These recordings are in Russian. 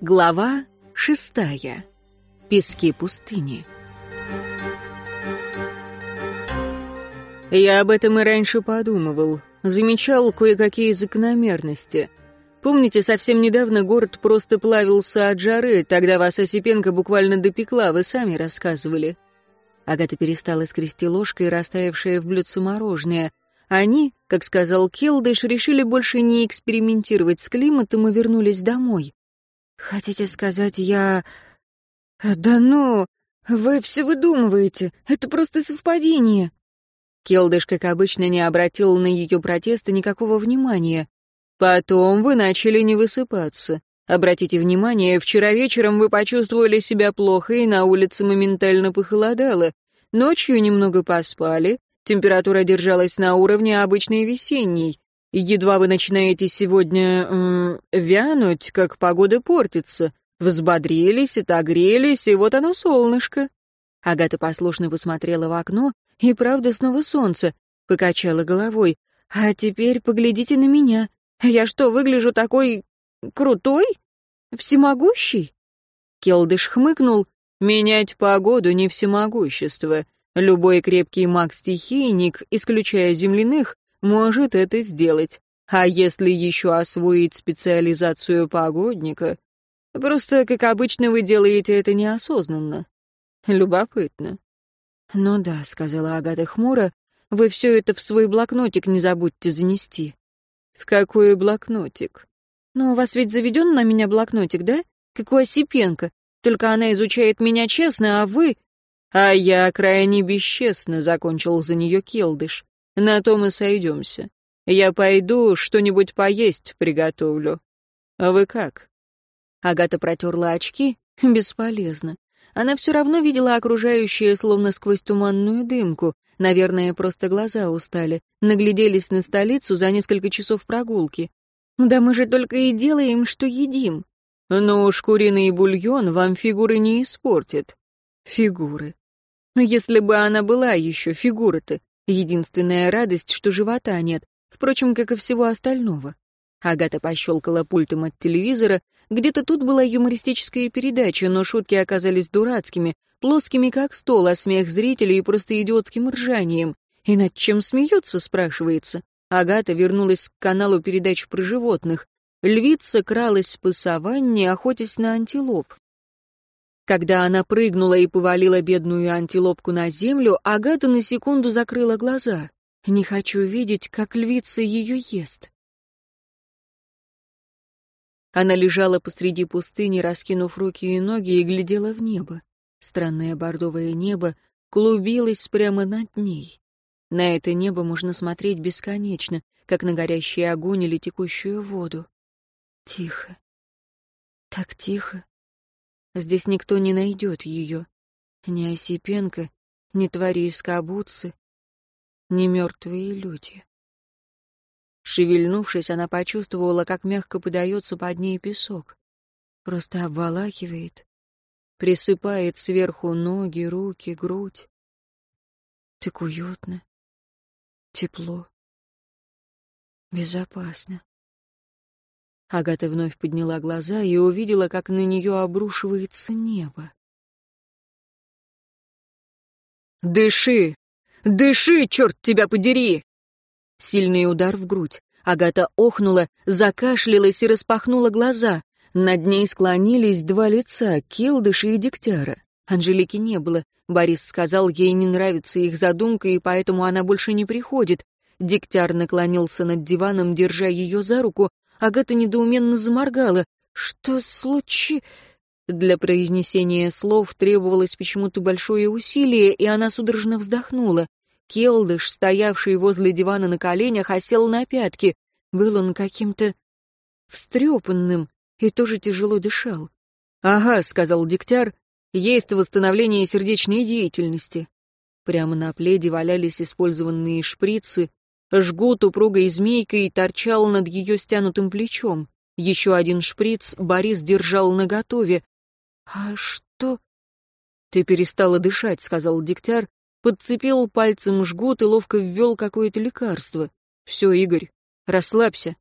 Глава шестая. Пески пустыни. Я об этом и раньше подумывал. Замечал кое-какие закономерности. Помните, совсем недавно город просто плавился от жары, тогда вас Осипенко буквально допекла, вы сами рассказывали. Агата перестала скрести ложкой растаявшее в блюдце мороженое. Они, как сказал Келдыш, решили больше не экспериментировать с климатом и вернулись домой. «Хотите сказать, я...» «Да ну, вы все выдумываете, это просто совпадение». Келдыш, как обычно, не обратил на ее протесты никакого внимания. Потом вы начали не высыпаться. Обратите внимание, вчера вечером вы почувствовали себя плохо, и на улице моментально похолодало. Ночью немного поспали, температура держалась на уровне обычной весенней. Едва вы начинаете сегодня м, вянуть, как погода портится. Взбодрились, отогрелись, и вот оно солнышко. Агата послушно посмотрела в окно, и правда снова солнце. Покачала головой. А теперь поглядите на меня. Я что, выгляжу такой... крутой? Всемогущий?» Келдыш хмыкнул. «Менять погоду не всемогущество. Любой крепкий маг-стихийник, исключая земляных, может это сделать. А если еще освоить специализацию погодника? Просто, как обычно, вы делаете это неосознанно. Любопытно». «Ну да», — сказала Агата хмуро, — «вы все это в свой блокнотик не забудьте занести». «В какой блокнотик?» «Ну, у вас ведь заведен на меня блокнотик, да? Как у Осипенко. Только она изучает меня честно, а вы...» «А я крайне бесчестно», — закончил за нее Келдыш. «На то мы сойдемся. Я пойду что-нибудь поесть приготовлю. А вы как?» Агата протерла очки. Бесполезно. Она все равно видела окружающее, словно сквозь туманную дымку. Наверное, просто глаза устали. Нагляделись на столицу за несколько часов прогулки. Да мы же только и делаем, что едим. Но уж куриный бульон вам фигуры не испортит. Фигуры. Если бы она была еще фигура-то. Единственная радость, что живота нет. Впрочем, как и всего остального. Агата пощелкала пультом от телевизора. Где-то тут была юмористическая передача, но шутки оказались дурацкими, плоскими как стол, а смех зрителей просто идиотским ржанием. И над чем смеются, спрашивается. Агата вернулась к каналу передач про животных. Львица кралась по саванне, охотясь на антилоп. Когда она прыгнула и повалила бедную антилопку на землю, Агата на секунду закрыла глаза. «Не хочу видеть, как львица ее ест». Она лежала посреди пустыни, раскинув руки и ноги, и глядела в небо. Странное бордовое небо клубилось прямо над ней. На это небо можно смотреть бесконечно, как на горящий огонь или текущую воду. Тихо. Так тихо. Здесь никто не найдет ее. Ни Осипенко, ни твари из Кабуцы, ни мертвые люди. Шевельнувшись, она почувствовала, как мягко подается под ней песок. Просто обволакивает, присыпает сверху ноги, руки, грудь. Так уютно, тепло, безопасно. Агата вновь подняла глаза и увидела, как на нее обрушивается небо. «Дыши! Дыши, черт тебя подери!» Сильный удар в грудь. Агата охнула, закашлялась и распахнула глаза. Над ней склонились два лица, Келдыша и Дегтяра. Анжелики не было. Борис сказал, ей не нравится их задумка, и поэтому она больше не приходит. Дегтяр наклонился над диваном, держа ее за руку. Агата недоуменно заморгала. «Что случи...» Для произнесения слов требовалось почему-то большое усилие, и она судорожно вздохнула. Келдыш, стоявший возле дивана на коленях, осел на пятки. Был он каким-то встрепанным, и тоже тяжело дышал. «Ага», — сказал Дегтяр, — «есть восстановление сердечной деятельности». Прямо на пледе валялись использованные шприцы, жгут упругой змейкой торчал над ее стянутым плечом. Еще один шприц Борис держал наготове. «А что?» «Ты перестала дышать», — сказал Дегтяр, подцепил пальцем жгут и ловко ввел какое-то лекарство. «Все, Игорь, расслабься,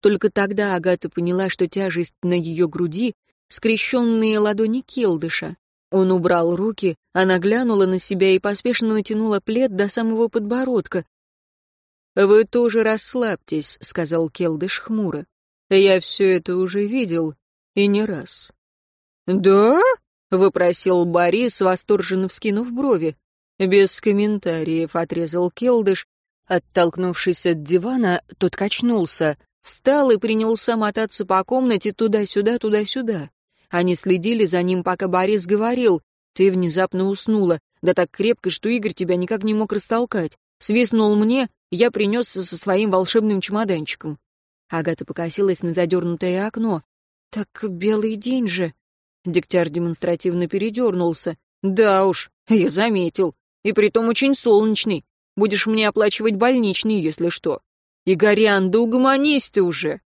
Только тогда Агата поняла, что тяжесть на ее груди — скрещенные ладони Келдыша. Он убрал руки, она глянула на себя и поспешно натянула плед до самого подбородка. «Вы тоже расслабьтесь», — сказал Келдыш хмуро. «Я все это уже видел, и не раз». «Да?» — выпросил Борис, восторженно вскинув брови. «Без комментариев», — отрезал Келдыш. Оттолкнувшись от дивана, тот качнулся, встал и принялся мотаться по комнате туда-сюда, туда-сюда. Они следили за ним, пока Борис говорил. «Ты внезапно уснула, да так крепко, что Игорь тебя никак не мог растолкать. Свистнул мне, я принесся со своим волшебным чемоданчиком». Агата покосилась на задернутое окно. «Так белый день же». Дегтяр демонстративно передернулся. «Да уж, я заметил. И притом очень солнечный. Будешь мне оплачивать больничный, если что. Игорян, да угомонись ты уже!»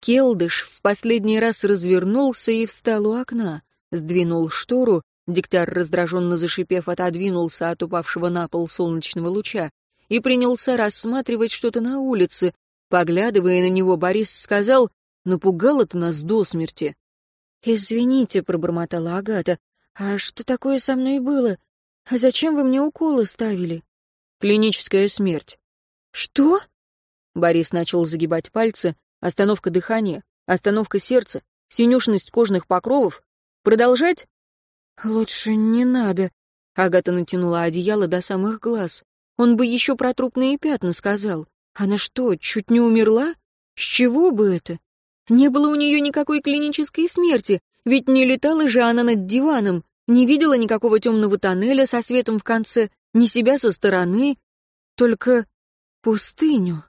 Келдыш в последний раз развернулся и встал у окна, сдвинул штору, диктар, раздраженно зашипев, отодвинулся от упавшего на пол солнечного луча и принялся рассматривать что-то на улице. Поглядывая на него, Борис сказал, «Напугало ты нас до смерти». «Извините», — пробормотала Агата, «а что такое со мной было? А зачем вы мне уколы ставили?» «Клиническая смерть». «Что?» Борис начал загибать пальцы, Остановка дыхания, остановка сердца, синюшность кожных покровов. Продолжать? Лучше не надо. Агата натянула одеяло до самых глаз. Он бы еще про трупные пятна сказал. Она что, чуть не умерла? С чего бы это? Не было у нее никакой клинической смерти, ведь не летала же она над диваном, не видела никакого темного тоннеля со светом в конце, ни себя со стороны, только пустыню.